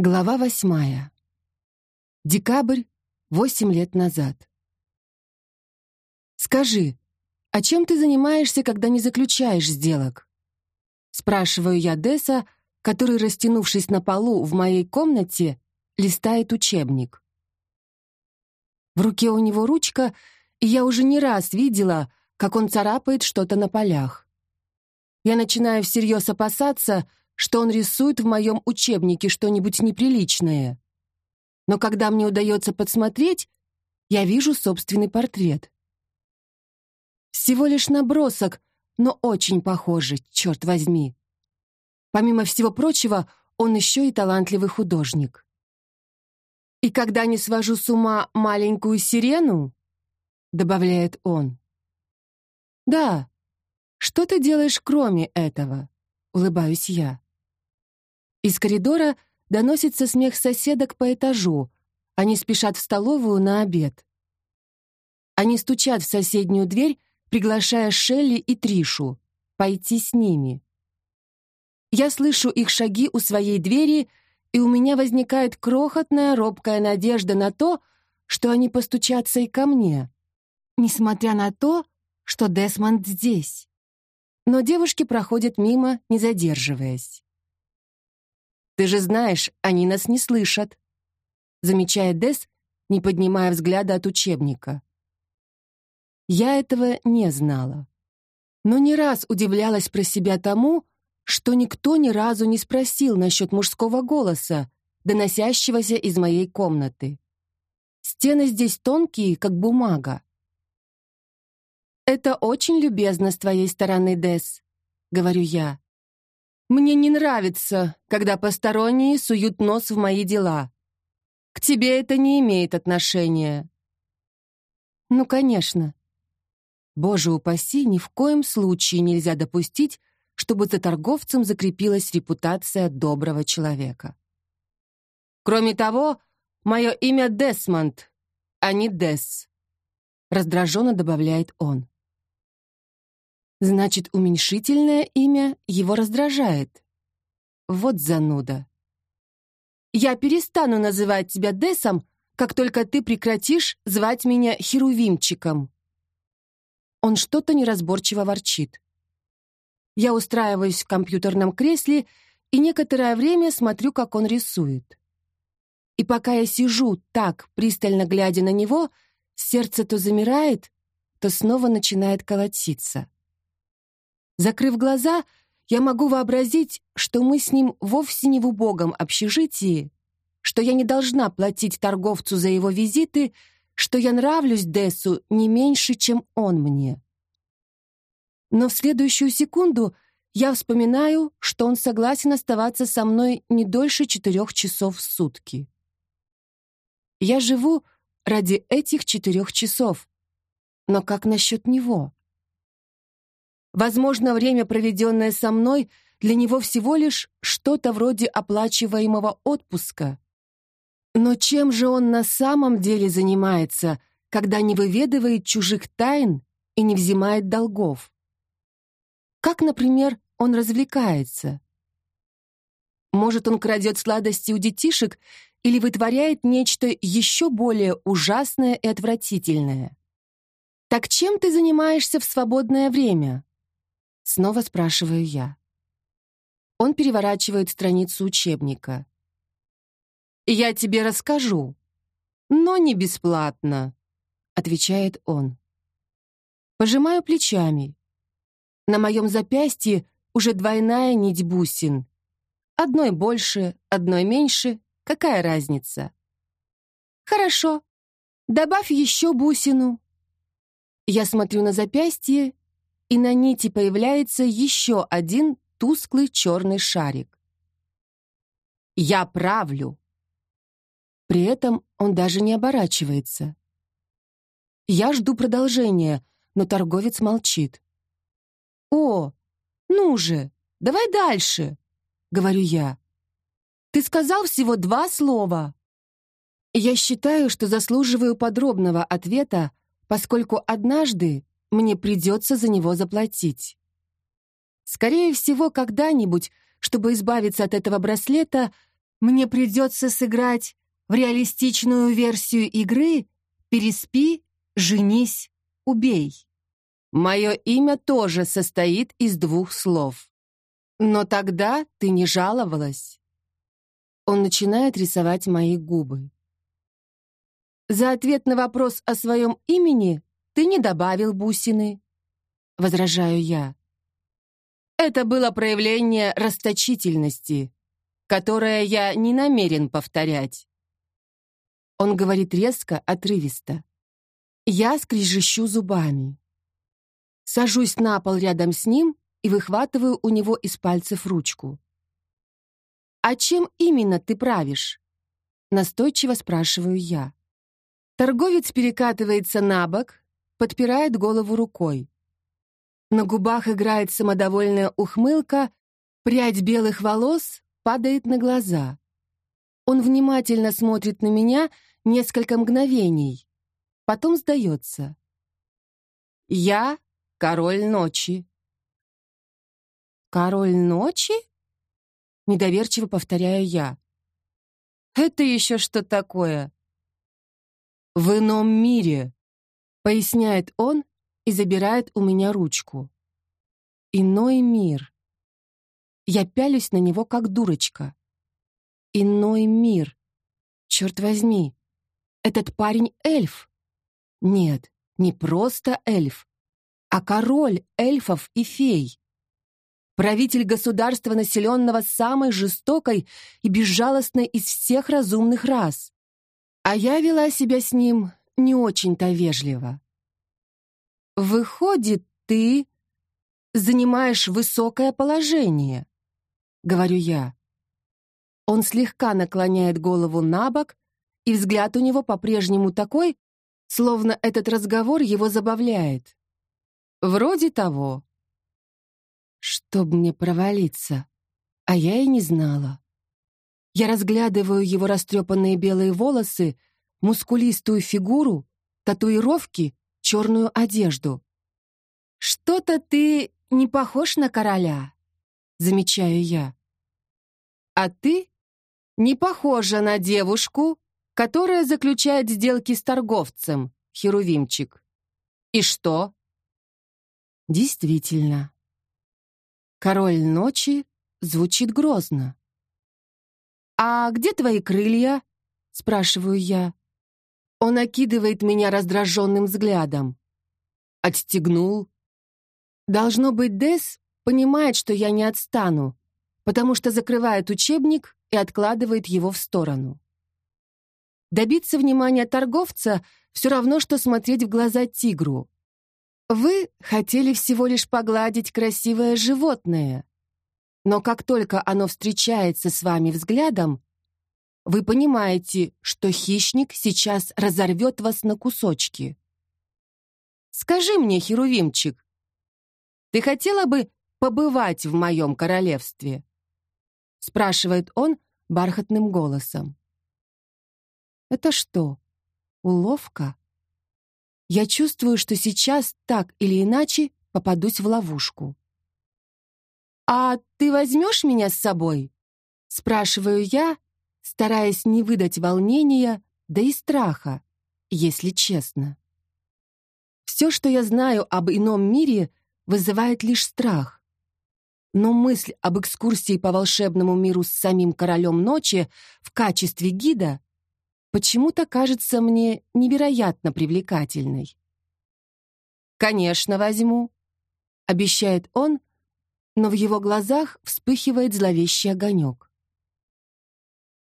Глава восьмая. Декабрь, восемь лет назад. «Скажи, а чем ты занимаешься, когда не заключаешь сделок?» Спрашиваю я Десса, который, растянувшись на полу в моей комнате, листает учебник. В руке у него ручка, и я уже не раз видела, как он царапает что-то на полях. Я начинаю всерьез опасаться, что он рисует в моем учебнике что-нибудь неприличное. Но когда мне удается подсмотреть, я вижу собственный портрет. Всего лишь набросок, но очень похожий, черт возьми. Помимо всего прочего, он еще и талантливый художник. «И когда не свожу с ума маленькую сирену», — добавляет он. «Да, что ты делаешь кроме этого?» — улыбаюсь я. Из коридора доносится смех соседок по этажу. Они спешат в столовую на обед. Они стучат в соседнюю дверь, приглашая Шелли и Тришу пойти с ними. Я слышу их шаги у своей двери, и у меня возникает крохотная робкая надежда на то, что они постучатся и ко мне, несмотря на то, что Десмонд здесь. Но девушки проходят мимо, не задерживаясь. Ты же знаешь, они нас не слышат», — замечает Дес, не поднимая взгляда от учебника. Я этого не знала. Но не раз удивлялась про себя тому, что никто ни разу не спросил насчет мужского голоса, доносящегося из моей комнаты. Стены здесь тонкие, как бумага. «Это очень любезно с твоей стороны, Дес», — говорю я. Мне не нравится, когда посторонние суют нос в мои дела. К тебе это не имеет отношения. Ну, конечно. Боже упаси, ни в коем случае нельзя допустить, чтобы за торговцем закрепилась репутация доброго человека. Кроме того, мое имя Десмонд, а не Дес. Раздраженно добавляет он. Значит, уменьшительное имя его раздражает. Вот зануда. Я перестану называть тебя Десом, как только ты прекратишь звать меня Херувимчиком. Он что-то неразборчиво ворчит. Я устраиваюсь в компьютерном кресле и некоторое время смотрю, как он рисует. И пока я сижу так, пристально глядя на него, сердце то замирает, то снова начинает колотиться. Закрыв глаза, я могу вообразить, что мы с ним вовсе не в убогом общежитии, что я не должна платить торговцу за его визиты, что я нравлюсь Дессу не меньше, чем он мне. Но в следующую секунду я вспоминаю, что он согласен оставаться со мной не дольше четырех часов в сутки. Я живу ради этих четырех часов. Но как насчет него? Возможно, время, проведенное со мной, для него всего лишь что-то вроде оплачиваемого отпуска. Но чем же он на самом деле занимается, когда не выведывает чужих тайн и не взимает долгов? Как, например, он развлекается? Может, он крадет сладости у детишек или вытворяет нечто еще более ужасное и отвратительное? Так чем ты занимаешься в свободное время? Снова спрашиваю я. Он переворачивает страницу учебника. «Я тебе расскажу, но не бесплатно», — отвечает он. Пожимаю плечами. На моем запястье уже двойная нить бусин. Одной больше, одной меньше. Какая разница? Хорошо. Добавь еще бусину. Я смотрю на запястье и на нити появляется еще один тусклый черный шарик. «Я правлю!» При этом он даже не оборачивается. Я жду продолжения, но торговец молчит. «О, ну же, давай дальше!» — говорю я. «Ты сказал всего два слова!» Я считаю, что заслуживаю подробного ответа, поскольку однажды мне придется за него заплатить. Скорее всего, когда-нибудь, чтобы избавиться от этого браслета, мне придется сыграть в реалистичную версию игры «Переспи, женись, убей». Мое имя тоже состоит из двух слов. Но тогда ты не жаловалась. Он начинает рисовать мои губы. За ответ на вопрос о своем имени ты не добавил бусины. Возражаю я. Это было проявление расточительности, которое я не намерен повторять. Он говорит резко, отрывисто. Я скрежещу зубами. Сажусь на пол рядом с ним и выхватываю у него из пальцев ручку. «А чем именно ты правишь?» Настойчиво спрашиваю я. Торговец перекатывается на бок, подпирает голову рукой. На губах играет самодовольная ухмылка, прядь белых волос падает на глаза. Он внимательно смотрит на меня несколько мгновений, потом сдается. «Я Король ночи. Король ночи? Недоверчиво повторяю я. Это еще что такое? В ином мире, поясняет он и забирает у меня ручку. Иной мир. Я пялюсь на него, как дурочка. Иной мир. Черт возьми, этот парень эльф. Нет, не просто эльф а король эльфов и фей. Правитель государства, населенного самой жестокой и безжалостной из всех разумных рас. А я вела себя с ним не очень-то вежливо. «Выходит, ты занимаешь высокое положение», — говорю я. Он слегка наклоняет голову на бок, и взгляд у него по-прежнему такой, словно этот разговор его забавляет. Вроде того. Чтоб мне провалиться. А я и не знала. Я разглядываю его растрепанные белые волосы, мускулистую фигуру, татуировки, черную одежду. «Что-то ты не похож на короля», — замечаю я. «А ты не похожа на девушку, которая заключает сделки с торговцем, Херувимчик. И что?» Действительно. Король ночи звучит грозно. «А где твои крылья?» — спрашиваю я. Он окидывает меня раздраженным взглядом. Отстегнул. Должно быть, Дес понимает, что я не отстану, потому что закрывает учебник и откладывает его в сторону. Добиться внимания торговца все равно, что смотреть в глаза тигру. Вы хотели всего лишь погладить красивое животное, но как только оно встречается с вами взглядом, вы понимаете, что хищник сейчас разорвет вас на кусочки. Скажи мне, Херувимчик, ты хотела бы побывать в моем королевстве? Спрашивает он бархатным голосом. Это что, уловка? Я чувствую, что сейчас так или иначе попадусь в ловушку. «А ты возьмешь меня с собой?» — спрашиваю я, стараясь не выдать волнения, да и страха, если честно. Все, что я знаю об ином мире, вызывает лишь страх. Но мысль об экскурсии по волшебному миру с самим королем ночи в качестве гида почему-то кажется мне невероятно привлекательной. «Конечно, возьму», — обещает он, но в его глазах вспыхивает зловещий огонек.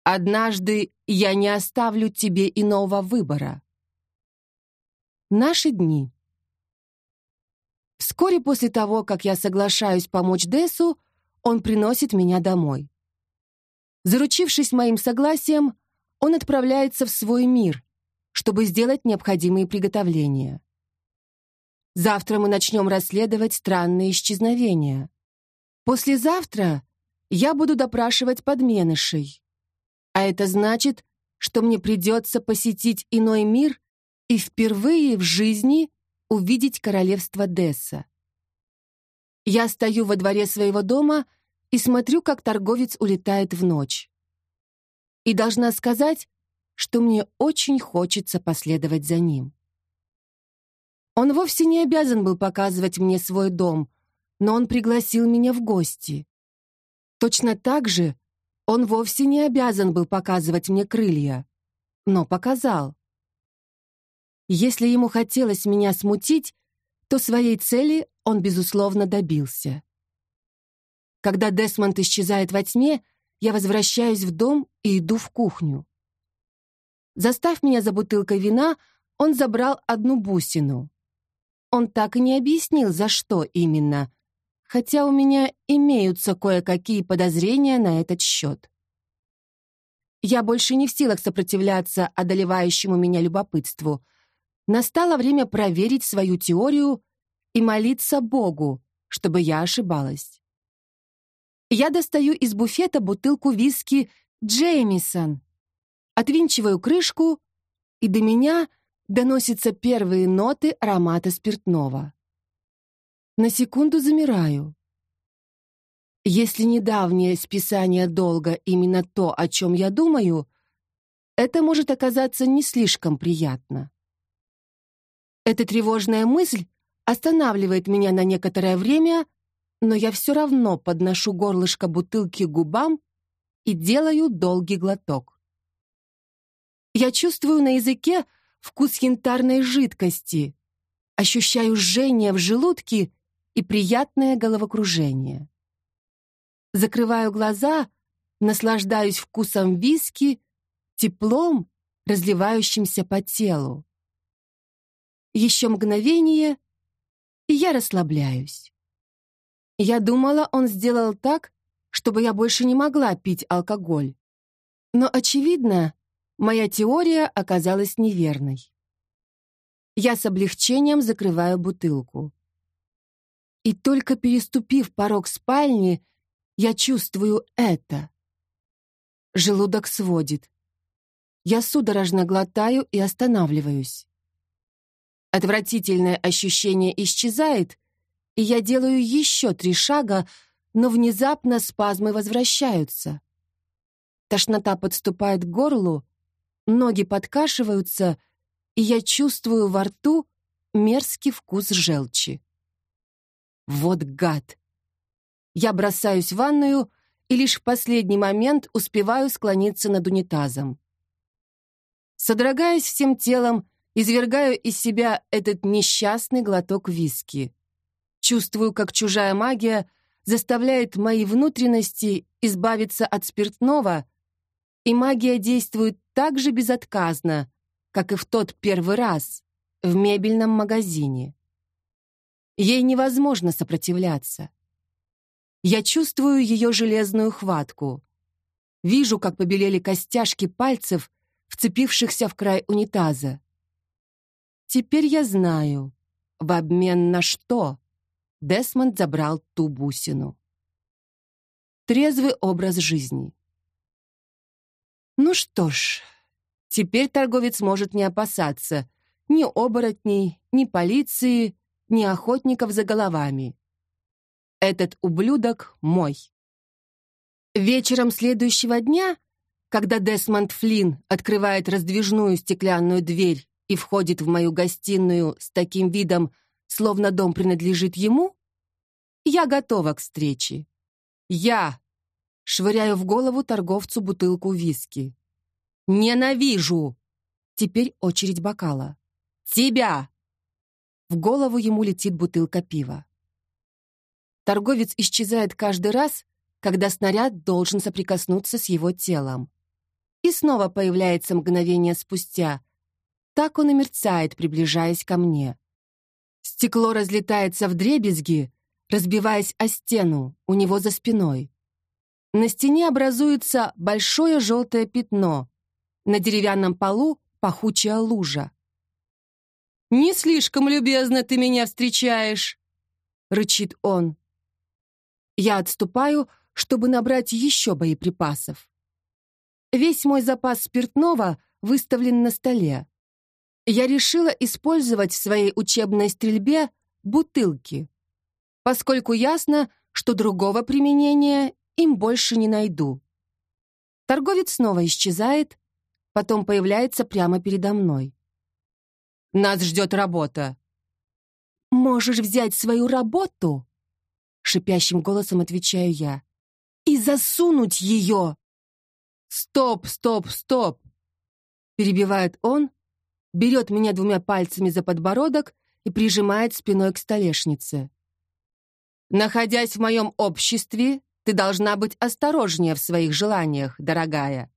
«Однажды я не оставлю тебе иного выбора». Наши дни. Вскоре после того, как я соглашаюсь помочь Десу, он приносит меня домой. Заручившись моим согласием, он отправляется в свой мир, чтобы сделать необходимые приготовления. Завтра мы начнем расследовать странные исчезновения. Послезавтра я буду допрашивать подменышей. А это значит, что мне придется посетить иной мир и впервые в жизни увидеть королевство Десса. Я стою во дворе своего дома и смотрю, как торговец улетает в ночь. и должна сказать, что мне очень хочется последовать за ним. Он вовсе не обязан был показывать мне свой дом, но он пригласил меня в гости. Точно так же он вовсе не обязан был показывать мне крылья, но показал. Если ему хотелось меня смутить, то своей цели он, безусловно, добился. Когда Десмонд исчезает во тьме, я возвращаюсь в дом и иду в кухню. Застав меня за бутылкой вина, он забрал одну бусину. Он так и не объяснил, за что именно, хотя у меня имеются кое-какие подозрения на этот счет. Я больше не в силах сопротивляться одолевающему меня любопытству. Настало время проверить свою теорию и молиться Богу, чтобы я ошибалась. Я достаю из буфета бутылку виски «Джеймисон», отвинчиваю крышку, и до меня доносятся первые ноты аромата спиртного. На секунду замираю. Если недавнее списание долга именно то, о чем я думаю, это может оказаться не слишком приятно. Эта тревожная мысль останавливает меня на некоторое время, но я все равно подношу горлышко бутылки к губам и делаю долгий глоток. Я чувствую на языке вкус янтарной жидкости, ощущаю жжение в желудке и приятное головокружение. Закрываю глаза, наслаждаюсь вкусом виски, теплом, разливающимся по телу. Еще мгновение, и я расслабляюсь. Я думала, он сделал так, чтобы я больше не могла пить алкоголь. Но, очевидно, моя теория оказалась неверной. Я с облегчением закрываю бутылку. И только переступив порог спальни, я чувствую это. Желудок сводит. Я судорожно глотаю и останавливаюсь. Отвратительное ощущение исчезает, и я делаю еще три шага, но внезапно спазмы возвращаются. Тошнота подступает к горлу, ноги подкашиваются, и я чувствую во рту мерзкий вкус желчи. Вот гад! Я бросаюсь в ванную и лишь в последний момент успеваю склониться над унитазом. Содрогаясь всем телом, Извергаю из себя этот несчастный глоток виски. Чувствую, как чужая магия заставляет мои внутренности избавиться от спиртного, и магия действует так же безотказно, как и в тот первый раз в мебельном магазине. Ей невозможно сопротивляться. Я чувствую ее железную хватку. Вижу, как побелели костяшки пальцев, вцепившихся в край унитаза. Теперь я знаю, в обмен на что Десмонд забрал ту бусину. Трезвый образ жизни. Ну что ж, теперь торговец может не опасаться ни оборотней, ни полиции, ни охотников за головами. Этот ублюдок мой. Вечером следующего дня, когда Десмонд Флинн открывает раздвижную стеклянную дверь и входит в мою гостиную с таким видом, словно дом принадлежит ему, я готова к встрече. Я швыряю в голову торговцу бутылку виски. Ненавижу! Теперь очередь бокала. Тебя! В голову ему летит бутылка пива. Торговец исчезает каждый раз, когда снаряд должен соприкоснуться с его телом. И снова появляется мгновение спустя, так он и мерцает, приближаясь ко мне. Стекло разлетается в дребезги, разбиваясь о стену у него за спиной. На стене образуется большое желтое пятно. На деревянном полу пахучая лужа. «Не слишком любезно ты меня встречаешь!» — рычит он. Я отступаю, чтобы набрать еще боеприпасов. Весь мой запас спиртного выставлен на столе я решила использовать в своей учебной стрельбе бутылки, поскольку ясно, что другого применения им больше не найду. Торговец снова исчезает, потом появляется прямо передо мной. «Нас ждет работа». «Можешь взять свою работу?» Шипящим голосом отвечаю я. «И засунуть ее!» «Стоп, стоп, стоп!» Перебивает он, берет меня двумя пальцами за подбородок и прижимает спиной к столешнице. «Находясь в моем обществе, ты должна быть осторожнее в своих желаниях, дорогая.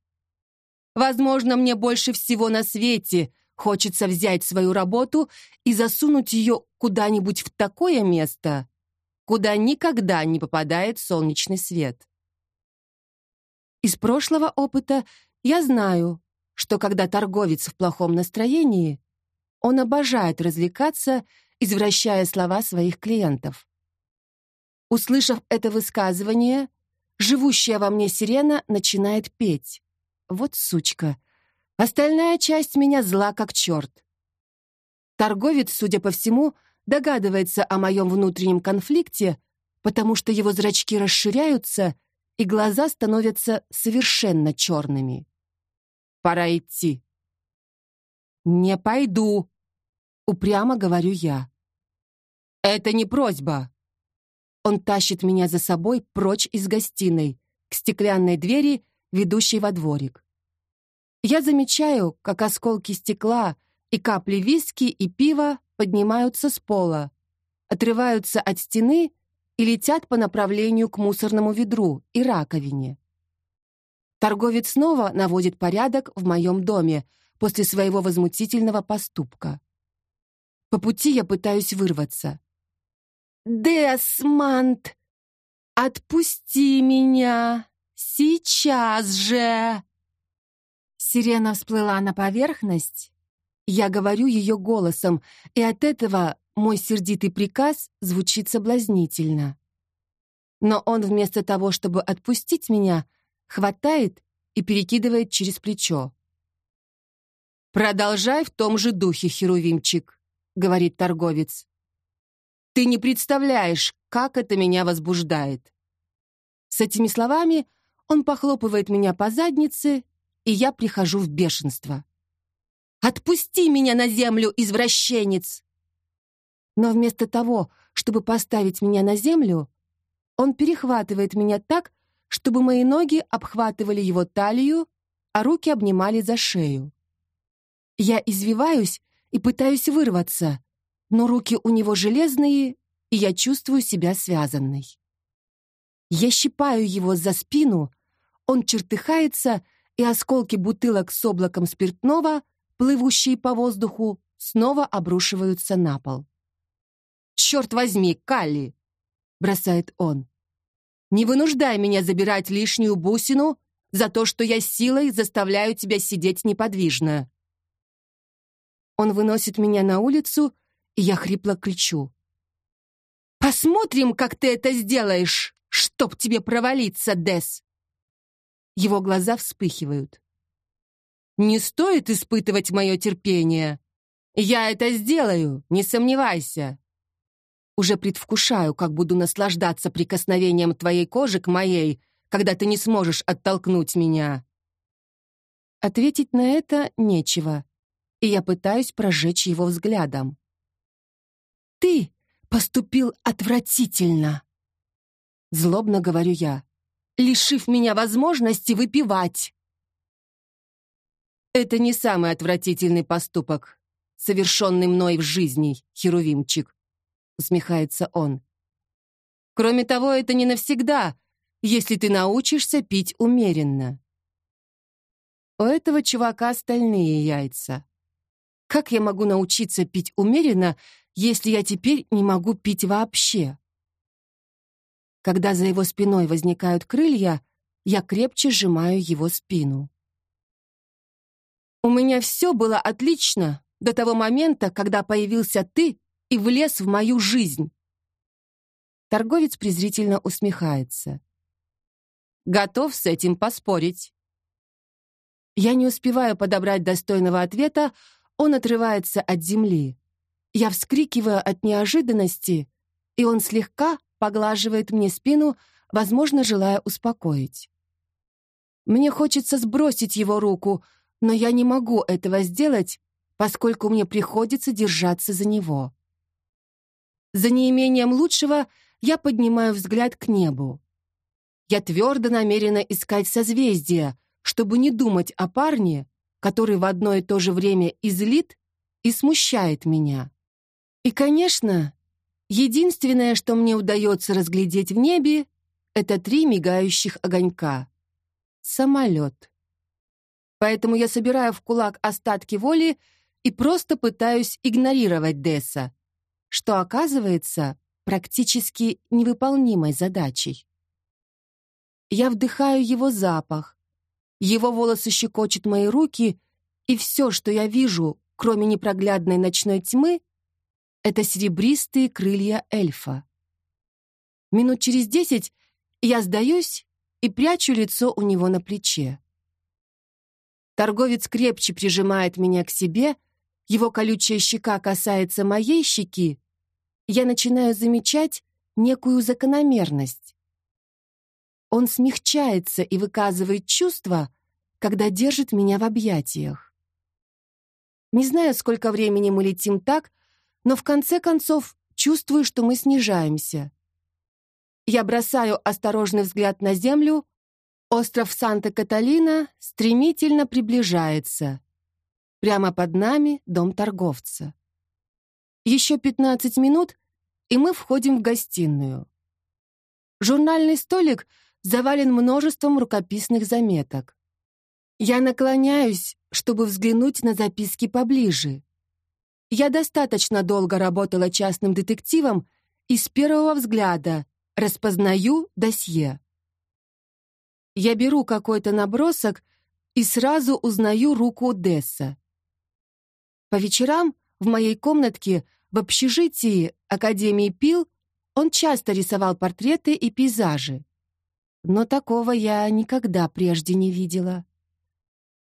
Возможно, мне больше всего на свете хочется взять свою работу и засунуть ее куда-нибудь в такое место, куда никогда не попадает солнечный свет. Из прошлого опыта я знаю, что когда торговец в плохом настроении, он обожает развлекаться, извращая слова своих клиентов. Услышав это высказывание, живущая во мне сирена начинает петь. Вот сучка. Остальная часть меня зла как черт. Торговец, судя по всему, догадывается о моем внутреннем конфликте, потому что его зрачки расширяются, и глаза становятся совершенно черными. Пора идти. «Не пойду», — упрямо говорю я. «Это не просьба». Он тащит меня за собой прочь из гостиной, к стеклянной двери, ведущей во дворик. Я замечаю, как осколки стекла и капли виски и пива поднимаются с пола, отрываются от стены и летят по направлению к мусорному ведру и раковине. Торговец снова наводит порядок в моем доме после своего возмутительного поступка. По пути я пытаюсь вырваться. «Десмонд, отпусти меня! Сейчас же!» Сирена всплыла на поверхность. Я говорю ее голосом, и от этого мой сердитый приказ звучит соблазнительно. Но он вместо того, чтобы отпустить меня, хватает и перекидывает через плечо. «Продолжай в том же духе, Херувимчик», — говорит торговец. «Ты не представляешь, как это меня возбуждает». С этими словами он похлопывает меня по заднице и я прихожу в бешенство. «Отпусти меня на землю, извращенец!» Но вместо того, чтобы поставить меня на землю, он перехватывает меня так, чтобы мои ноги обхватывали его талию, а руки обнимали за шею. Я извиваюсь и пытаюсь вырваться, но руки у него железные, и я чувствую себя связанной. Я щипаю его за спину, он чертыхается и осколки бутылок с облаком спиртного, плывущие по воздуху, снова обрушиваются на пол. «Черт возьми, Калли!» — бросает он. «Не вынуждай меня забирать лишнюю бусину за то, что я силой заставляю тебя сидеть неподвижно». Он выносит меня на улицу, и я хрипло кричу. «Посмотрим, как ты это сделаешь, чтоб тебе провалиться, Дес!» Его глаза вспыхивают. «Не стоит испытывать мое терпение. Я это сделаю, не сомневайся. Уже предвкушаю, как буду наслаждаться прикосновением твоей кожи к моей, когда ты не сможешь оттолкнуть меня». Ответить на это нечего, и я пытаюсь прожечь его взглядом. «Ты поступил отвратительно!» Злобно говорю я лишив меня возможности выпивать. Это не самый отвратительный поступок, совершенный мной в жизни, Херувимчик, усмехается он. Кроме того, это не навсегда, если ты научишься пить умеренно. У этого чувака стальные яйца. Как я могу научиться пить умеренно, если я теперь не могу пить вообще? Когда за его спиной возникают крылья, я крепче сжимаю его спину. У меня все было отлично до того момента, когда появился ты и влез в мою жизнь. Торговец презрительно усмехается. Готов с этим поспорить. Я не успеваю подобрать достойного ответа, он отрывается от земли. Я вскрикиваю от неожиданности, и он слегка поглаживает мне спину, возможно, желая успокоить. Мне хочется сбросить его руку, но я не могу этого сделать, поскольку мне приходится держаться за него. За неимением лучшего я поднимаю взгляд к небу. Я твердо намерена искать созвездия, чтобы не думать о парне, который в одно и то же время излит и смущает меня. И, конечно, единственное, что мне удается разглядеть в небе, это три мигающих огонька. Самолет. Поэтому я собираю в кулак остатки воли и просто пытаюсь игнорировать Десса, что оказывается практически невыполнимой задачей. Я вдыхаю его запах, его волосы щекочут мои руки, и все, что я вижу, кроме непроглядной ночной тьмы, это серебристые крылья эльфа. Минут через десять я сдаюсь и прячу лицо у него на плече. Торговец крепче прижимает меня к себе, его колючая щека касается моей щеки, я начинаю замечать некую закономерность. Он смягчается и выказывает чувства, когда держит меня в объятиях. Не знаю, сколько времени мы летим так, но в конце концов чувствую, что мы снижаемся. Я бросаю осторожный взгляд на землю. Остров Санта-Каталина стремительно приближается. Прямо под нами дом торговца. Еще 15 минут, и мы входим в гостиную. Журнальный столик завален множеством рукописных заметок. Я наклоняюсь, чтобы взглянуть на записки поближе. Я достаточно долго работала частным детективом и с первого взгляда распознаю досье. Я беру какой-то набросок и сразу узнаю руку Десса. По вечерам в моей комнатке в общежитии Академии Пил он часто рисовал портреты и пейзажи. Но такого я никогда прежде не видела.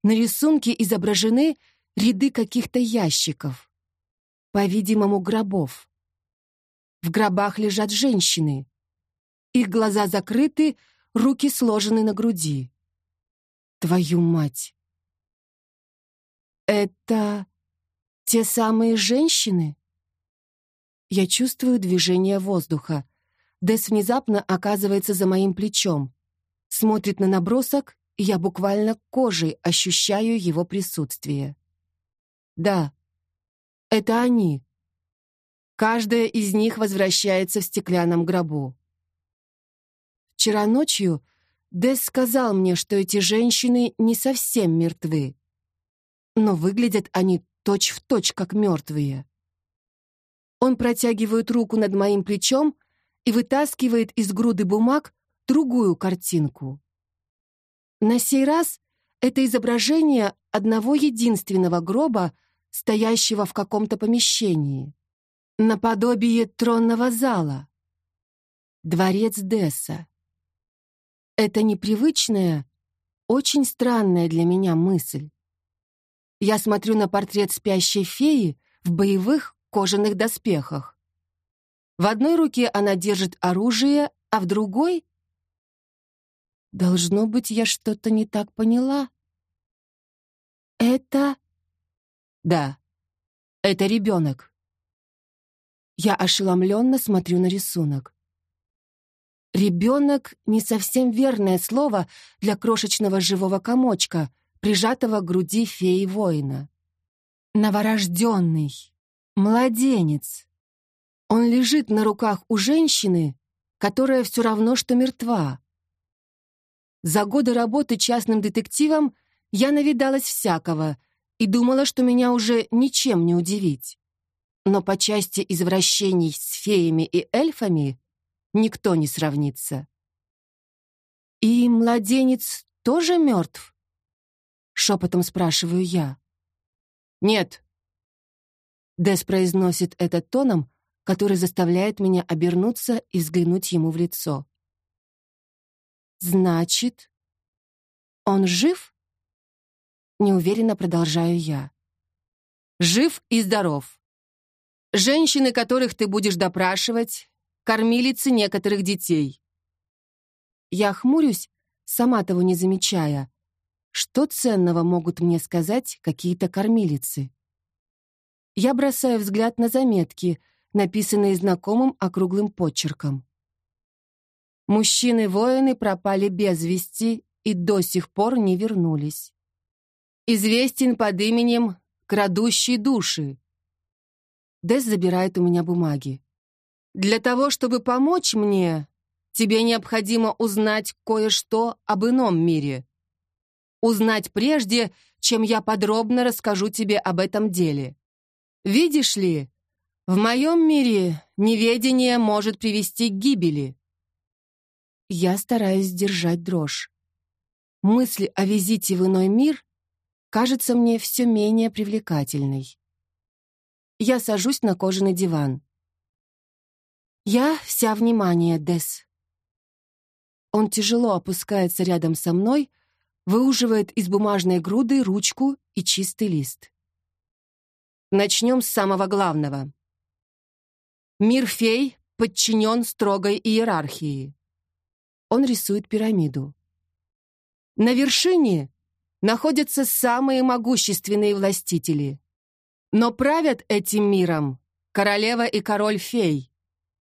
На рисунке изображены ряды каких-то ящиков по-видимому, гробов. В гробах лежат женщины. Их глаза закрыты, руки сложены на груди. Твою мать! Это те самые женщины? Я чувствую движение воздуха. Дес внезапно оказывается за моим плечом. Смотрит на набросок, и я буквально кожей ощущаю его присутствие. Да, это они. Каждая из них возвращается в стеклянном гробу. Вчера ночью Дес сказал мне, что эти женщины не совсем мертвы, но выглядят они точь-в-точь, точь, как мертвые. Он протягивает руку над моим плечом и вытаскивает из груды бумаг другую картинку. На сей раз это изображение одного единственного гроба, стоящего в каком-то помещении, наподобие тронного зала. Дворец Десса. Это непривычная, очень странная для меня мысль. Я смотрю на портрет спящей феи в боевых кожаных доспехах. В одной руке она держит оружие, а в другой... Должно быть, я что-то не так поняла. Это да, это ребенок. Я ошеломленно смотрю на рисунок. Ребенок — не совсем верное слово для крошечного живого комочка, прижатого к груди феи-воина. Новорожденный, младенец. Он лежит на руках у женщины, которая все равно, что мертва. За годы работы частным детективом я навидалась всякого — и думала, что меня уже ничем не удивить. Но по части извращений с феями и эльфами никто не сравнится. «И младенец тоже мертв?» — шепотом спрашиваю я. «Нет». Дес произносит это тоном, который заставляет меня обернуться и взглянуть ему в лицо. «Значит, он жив?» Неуверенно продолжаю я. Жив и здоров. Женщины, которых ты будешь допрашивать, кормилицы некоторых детей. Я хмурюсь, сама того не замечая, что ценного могут мне сказать какие-то кормилицы. Я бросаю взгляд на заметки, написанные знакомым округлым почерком. Мужчины-воины пропали без вести и до сих пор не вернулись. Известен под именем «Крадущий души». Дэс забирает у меня бумаги. «Для того, чтобы помочь мне, тебе необходимо узнать кое-что об ином мире. Узнать прежде, чем я подробно расскажу тебе об этом деле. Видишь ли, в моем мире неведение может привести к гибели. Я стараюсь сдержать дрожь. Мысль о визите в иной мир кажется мне все менее привлекательной. Я сажусь на кожаный диван. Я вся внимание, Дес. Он тяжело опускается рядом со мной, выуживает из бумажной груды ручку и чистый лист. Начнем с самого главного. Мир фей подчинен строгой иерархии. Он рисует пирамиду. На вершине находятся самые могущественные властители. Но правят этим миром королева и король фей,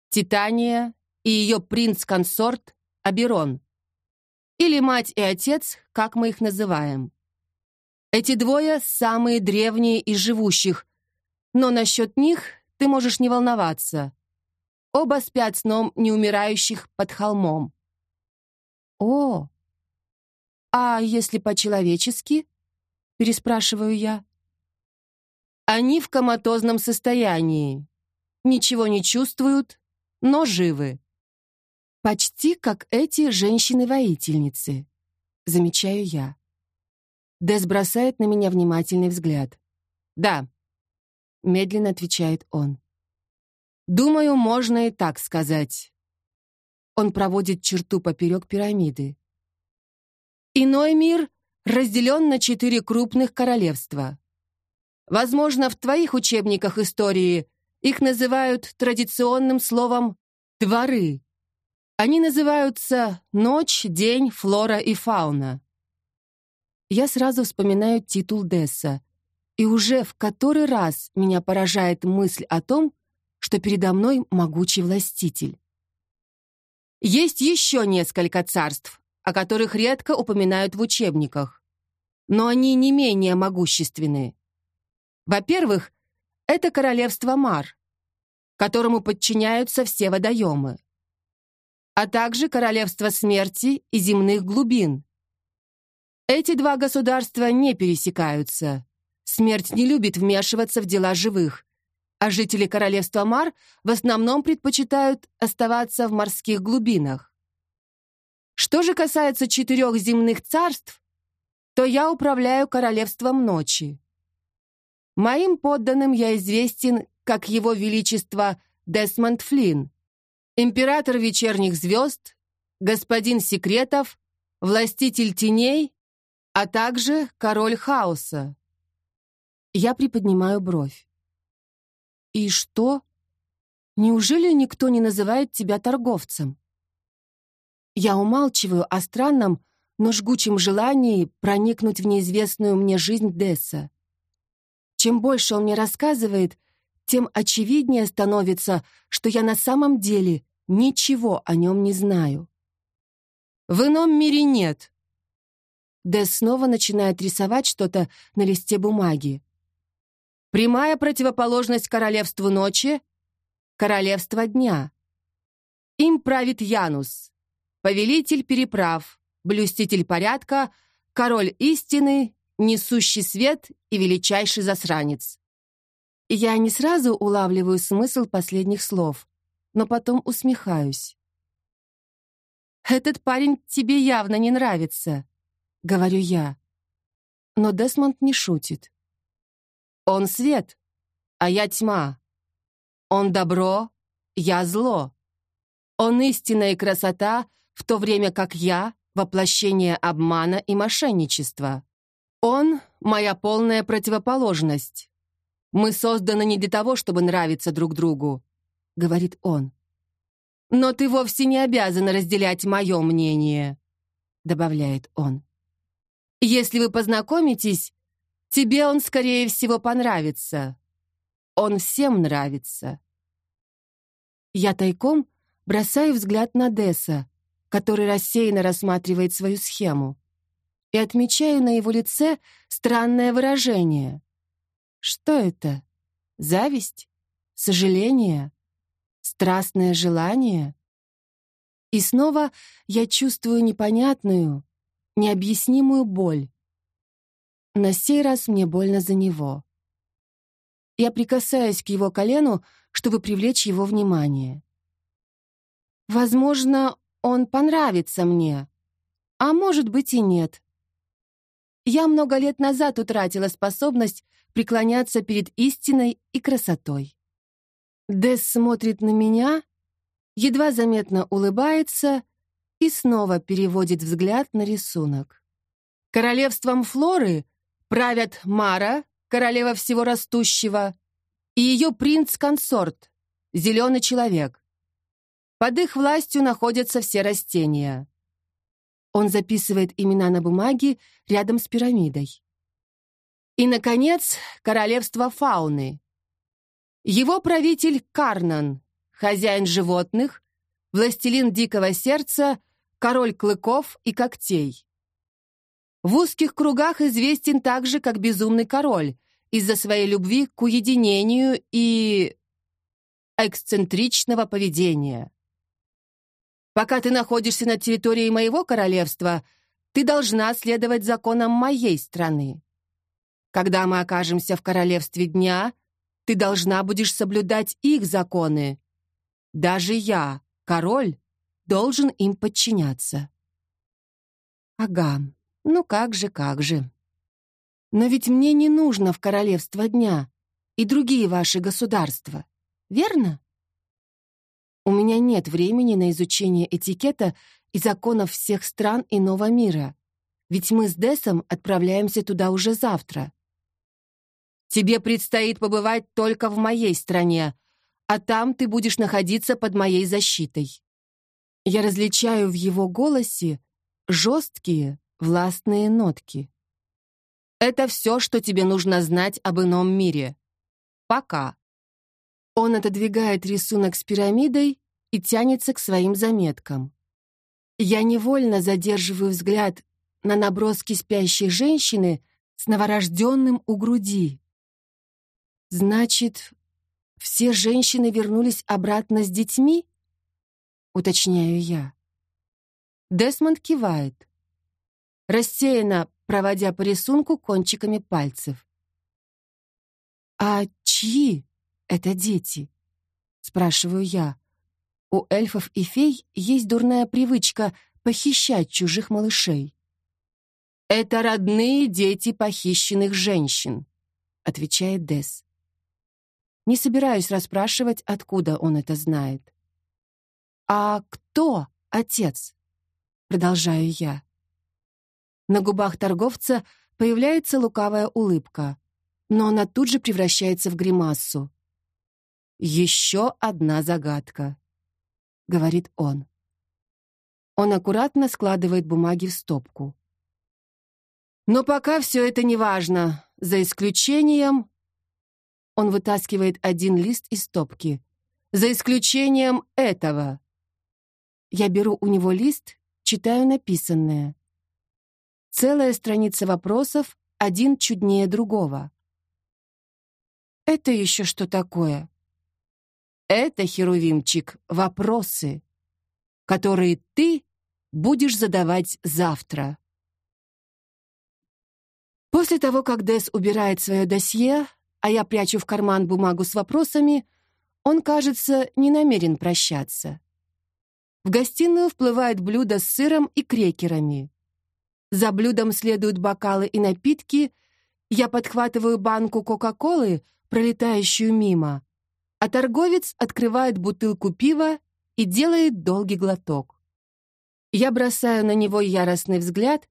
Титания и ее принц-консорт Аберон. Или мать и отец, как мы их называем. Эти двое самые древние из живущих, но насчет них ты можешь не волноваться. Оба спят сном неумирающих под холмом. «О! А если по-человечески?» — переспрашиваю я. «Они в коматозном состоянии. Ничего не чувствуют, но живы. Почти как эти женщины-воительницы», — замечаю я. Дес бросает на меня внимательный взгляд. «Да», — медленно отвечает он. «Думаю, можно и так сказать. Он проводит черту поперек пирамиды. Иной мир разделен на четыре крупных королевства. Возможно, в твоих учебниках истории их называют традиционным словом «дворы». Они называются «ночь», «день», «флора» и «фауна». Я сразу вспоминаю титул Десса, и уже в который раз меня поражает мысль о том, что передо мной могучий властитель. Есть еще несколько царств, о которых редко упоминают в учебниках, но они не менее могущественны. Во-первых, это королевство Мар, которому подчиняются все водоемы, а также королевство смерти и земных глубин. Эти два государства не пересекаются. Смерть не любит вмешиваться в дела живых, а жители королевства Мар в основном предпочитают оставаться в морских глубинах. Что же касается четырех земных царств, то я управляю королевством ночи. Моим подданным я известен как его величество Десмонд Флинн, император вечерних звезд, господин секретов, властитель теней, а также король хаоса. Я приподнимаю бровь. «И что? Неужели никто не называет тебя торговцем?» Я умалчиваю о странном, но жгучем желании проникнуть в неизвестную мне жизнь Десса. Чем больше он мне рассказывает, тем очевиднее становится, что я на самом деле ничего о нем не знаю. В ином мире нет. Десс снова начинает рисовать что-то на листе бумаги. Прямая противоположность королевству ночи — королевство дня. Им правит Янус, повелитель переправ, блюститель порядка, король истины, несущий свет и величайший засранец. Я не сразу улавливаю смысл последних слов, но потом усмехаюсь. «Этот парень тебе явно не нравится», — говорю я. Но Десмонд не шутит. Он свет, а я тьма. Он добро, я зло. Он истина и красота, в то время как я — воплощение обмана и мошенничества. Он — моя полная противоположность. Мы созданы не для того, чтобы нравиться друг другу, — говорит он. Но ты вовсе не обязана разделять мое мнение. добавляет он. «Если вы познакомитесь, тебе он, скорее всего, понравится. Он всем нравится». Я тайком бросаю взгляд на Десса, который рассеянно рассматривает свою схему, и отмечаю на его лице странное выражение. Что это? Зависть? Сожаление? Страстное желание? И снова я чувствую непонятную, необъяснимую боль. На сей раз мне больно за него. Я прикасаюсь к его колену, чтобы привлечь его внимание. Возможно, он понравится мне, а может быть и нет. Я много лет назад утратила способность преклоняться перед истиной и красотой. Дес смотрит на меня, едва заметно улыбается и снова переводит взгляд на рисунок. Королевством Флоры правят Мара, королева всего растущего, и ее принц-консорт, зеленый человек. Под их властью находятся все растения. Он записывает имена на бумаге рядом с пирамидой. И, наконец, королевство фауны. Его правитель Карнан, хозяин животных, властелин дикого сердца, король клыков и когтей. В узких кругах известен также как безумный король из-за своей любви к уединению и эксцентричного поведения. Пока ты находишься на территории моего королевства, ты должна следовать законам моей страны. Когда мы окажемся в королевстве дня, ты должна будешь соблюдать их законы. Даже я, король, должен им подчиняться. Ага, ну как же, как же. Но ведь мне не нужно в королевство дня и другие ваши государства, верно? У меня нет времени на изучение этикета и законов всех стран иного мира, ведь мы с Десом отправляемся туда уже завтра. Тебе предстоит побывать только в моей стране, а там ты будешь находиться под моей защитой. Я различаю в его голосе жесткие, властные нотки. Это все, что тебе нужно знать об ином мире. Пока. Он отодвигает рисунок с пирамидой и тянется к своим заметкам. Я невольно задерживаю взгляд на наброски спящей женщины с новорожденным у груди. Значит, все женщины вернулись обратно с детьми? Уточняю я. Десмонд кивает, рассеянно проводя по рисунку кончиками пальцев. «А чьи это дети?» — спрашиваю я. У эльфов и фей есть дурная привычка похищать чужих малышей. «Это родные дети похищенных женщин», — отвечает Дес. Не собираюсь расспрашивать, откуда он это знает. «А кто отец?» — продолжаю я. На губах торговца появляется лукавая улыбка, но она тут же превращается в гримассу. «Еще одна загадка», — говорит он. Он аккуратно складывает бумаги в стопку. «Но пока все это не важно, за исключением...» Он вытаскивает один лист из стопки. «За исключением этого». Я беру у него лист, читаю написанное. Целая страница вопросов, один чуднее другого. Это еще что такое? Это, Херувимчик, вопросы, которые ты будешь задавать завтра. После того, как Дес убирает свое досье, а я прячу в карман бумагу с вопросами, он, кажется, не намерен прощаться. В гостиную вплывает блюдо с сыром и крекерами. За блюдом следуют бокалы и напитки. Я подхватываю банку Кока-Колы, пролетающую мимо, а торговец открывает бутылку пива и делает долгий глоток. Я бросаю на него яростный взгляд,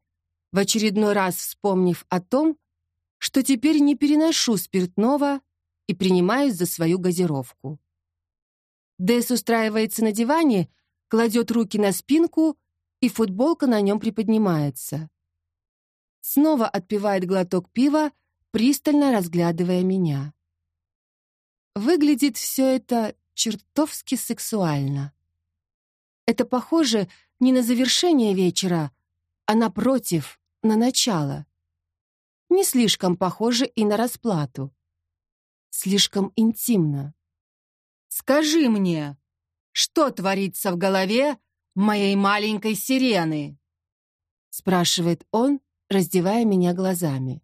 в очередной раз вспомнив о том, что теперь не переношу спиртного и принимаюсь за свою газировку. Дэс устраивается на диване, кладет руки на спинку и футболка на нем приподнимается. Снова отпивает глоток пива, пристально разглядывая меня. Выглядит все это чертовски сексуально. Это похоже не на завершение вечера, а напротив, на начало. Не слишком похоже и на расплату. Слишком интимно. «Скажи мне, что творится в голове моей маленькой сирены?» спрашивает он, раздевая меня глазами.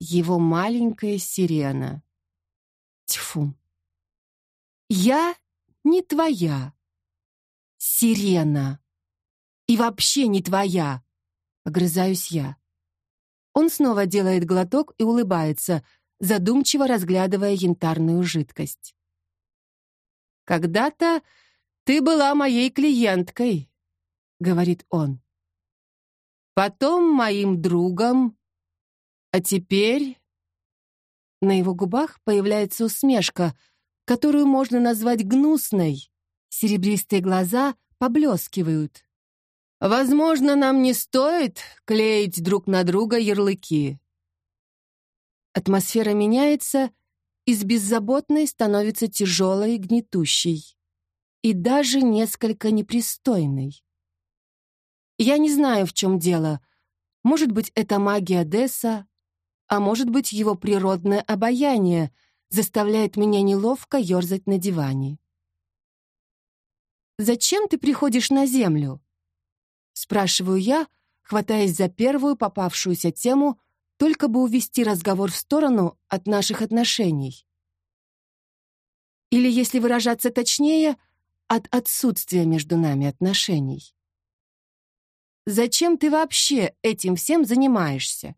Его маленькая сирена. Тьфу. Я не твоя. Сирена. И вообще не твоя. Огрызаюсь я. Он снова делает глоток и улыбается, задумчиво разглядывая янтарную жидкость. «Когда-то ты была моей клиенткой», — говорит он. «Потом моим другом, а теперь...» На его губах появляется усмешка, которую можно назвать гнусной. Серебристые глаза поблескивают. «Возможно, нам не стоит клеить друг на друга ярлыки». Атмосфера меняется, из беззаботной становится тяжелой и гнетущей. И даже несколько непристойной. Я не знаю, в чем дело. Может быть, это магия Десса, а может быть, его природное обаяние — заставляет меня неловко ерзать на диване. «Зачем ты приходишь на Землю?» Спрашиваю я, хватаясь за первую попавшуюся тему, только бы увести разговор в сторону от наших отношений. Или, если выражаться точнее, от отсутствия между нами отношений. Зачем ты вообще этим всем занимаешься?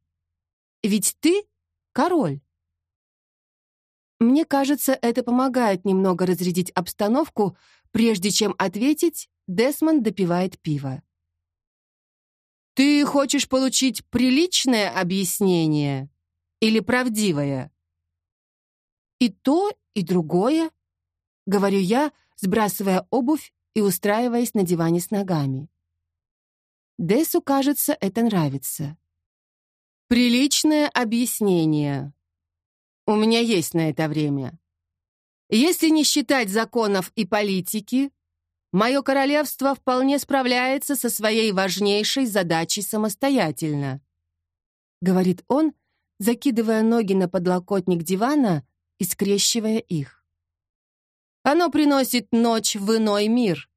Ведь ты — король. Мне кажется, это помогает немного разрядить обстановку, прежде чем ответить, Десмонд допивает пиво. «Ты хочешь получить приличное объяснение или правдивое?» «И то, и другое», — говорю я, сбрасывая обувь и устраиваясь на диване с ногами. Десу, кажется, это нравится. «Приличное объяснение», у меня есть на это время. Если не считать законов и политики, мое королевство вполне справляется со своей важнейшей задачей самостоятельно», — говорит он, закидывая ноги на подлокотник дивана и скрещивая их. «Оно приносит ночь в иной мир.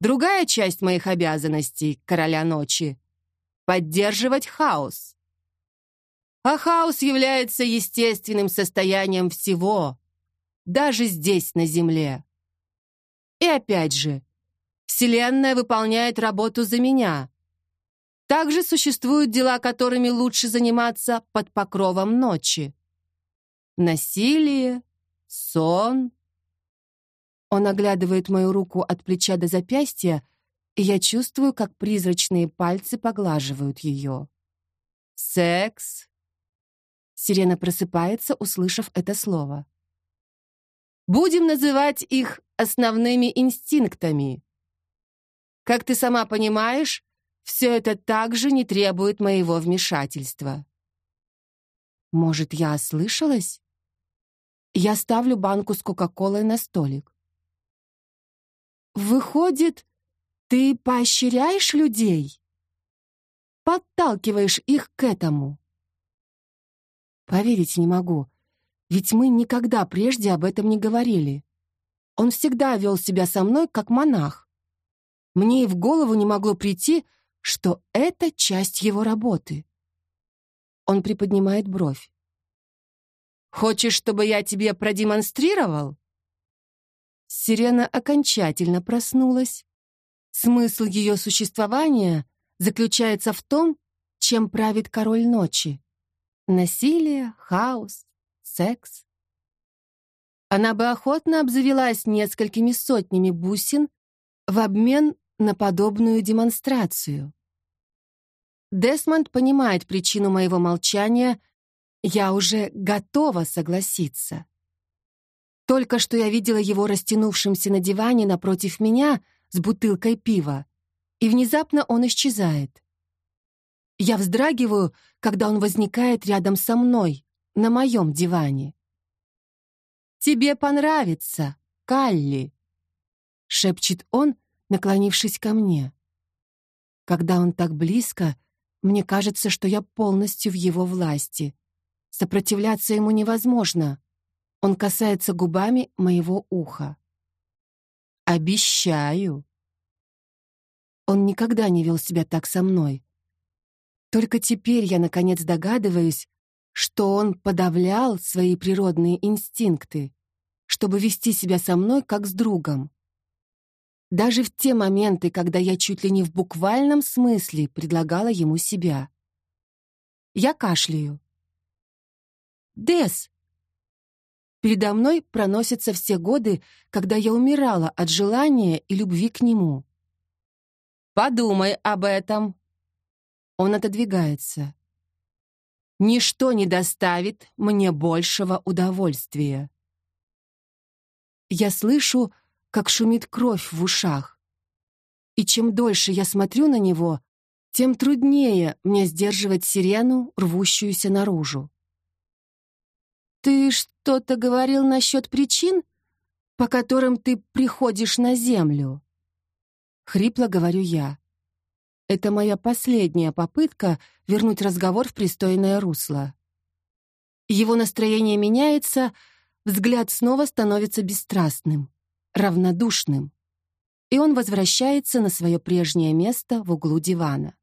Другая часть моих обязанностей, короля ночи — поддерживать хаос. А хаос является естественным состоянием всего, даже здесь, на Земле. И опять же, Вселенная выполняет работу за меня. Также существуют дела, которыми лучше заниматься под покровом ночи. Насилие, сон. Он оглядывает мою руку от плеча до запястья, и я чувствую, как призрачные пальцы поглаживают ее. Секс, Сирена просыпается, услышав это слово. Будем называть их основными инстинктами. Как ты сама понимаешь, все это также не требует моего вмешательства. Может, я ослышалась? Я ставлю банку с Кока-Колой на столик. Выходит, ты поощряешь людей? Подталкиваешь их к этому? Поверить не могу. Ведь мы никогда прежде об этом не говорили. Он всегда вел себя со мной как монах. Мне и в голову не могло прийти, что это часть его работы. Он приподнимает бровь. «Хочешь, чтобы я тебе продемонстрировал?» Сирена окончательно проснулась. Смысл ее существования заключается в том, чем правит король ночи. Насилие, хаос, секс. Она бы охотно обзавелась несколькими сотнями бусин в обмен на подобную демонстрацию. Десмонд понимает причину моего молчания, я уже готова согласиться. Только что я видела его растянувшимся на диване напротив меня, с бутылкой пива, и внезапно он исчезает. Я вздрагиваю, когда он возникает рядом со мной, на моем диване. «Тебе понравится, Калли», — шепчет он, наклонившись ко мне. Когда он так близко, мне кажется, что я полностью в его власти. Сопротивляться ему невозможно. Он касается губами моего уха. «Обещаю». Он никогда не вел себя так со мной. Только теперь я, наконец, догадываюсь, что он подавлял свои природные инстинкты, чтобы вести себя со мной как с другом. Даже в те моменты, когда я чуть ли не в буквальном смысле предлагала ему себя. Я кашляю. «Дес!» Передо мной проносятся все годы, когда я умирала от желания и любви к нему. «Подумай об этом!» Он отодвигается. «Ничто не доставит мне большего удовольствия». Я слышу, как шумит кровь в ушах. И чем дольше я смотрю на него, тем труднее мне сдерживать сирену, рвущуюся наружу. «Ты что-то говорил насчет причин, по которым ты приходишь на землю?» Хрипло говорю я. Это моя последняя попытка вернуть разговор в пристойное русло. Его настроение меняется, взгляд снова становится бесстрастным равнодушным, и он возвращается на свое прежнее место в углу дивана.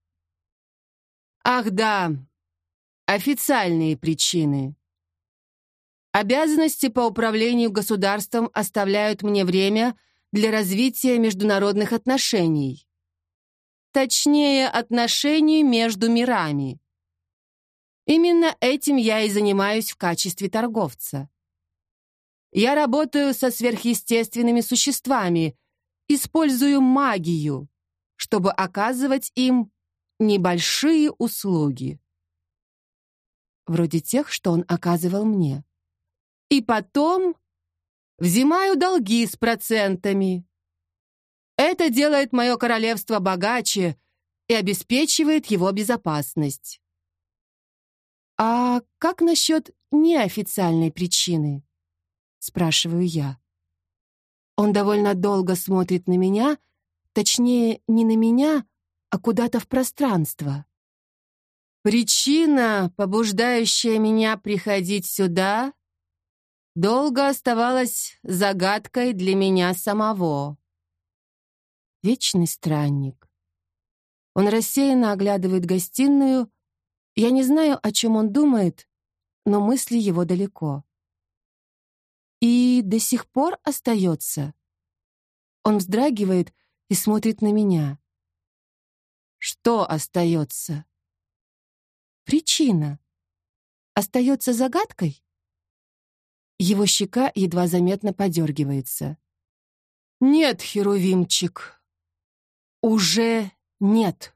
Ах да, официальные причины. Обязанности по управлению государством оставляют мне время для развития международных отношений. Точнее, отношений между мирами. Именно этим я и занимаюсь в качестве торговца. Я работаю со сверхъестественными существами, использую магию, чтобы оказывать им небольшие услуги. Вроде тех, что он оказывал мне. И потом взимаю долги с процентами. Это делает мое королевство богаче и обеспечивает его безопасность. А как насчет неофициальной причины? спрашиваю я. Он довольно долго смотрит на меня, точнее, не на меня, а куда-то в пространство. Причина, побуждающая меня приходить сюда, долго оставалась загадкой для меня самого. Вечный странник. Он рассеянно оглядывает гостиную. Я не знаю, о чем он думает, но мысли его далеко. И до сих пор остается. Он вздрагивает и смотрит на меня. Что остается? Причина. Остается загадкой? Его щека едва заметно подергивается. Нет, Херувимчик, уже нет.